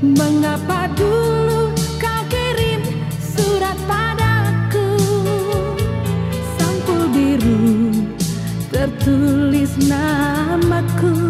Mengapa dulu kau kirim surat padaku? Sampul biru tertulis namaku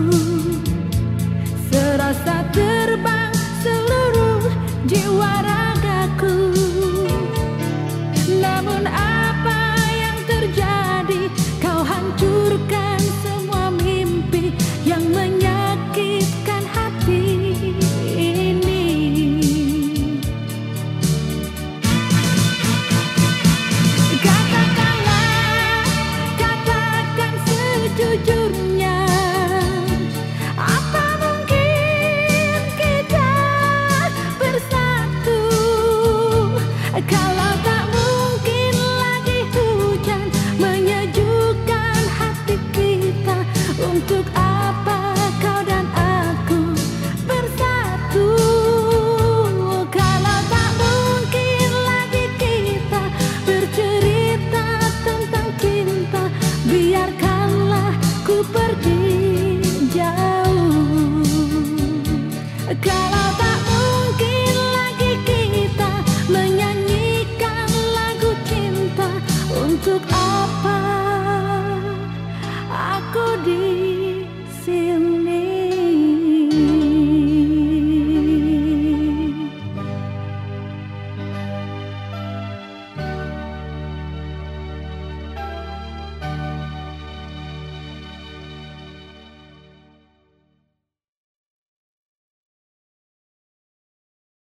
Untuk apa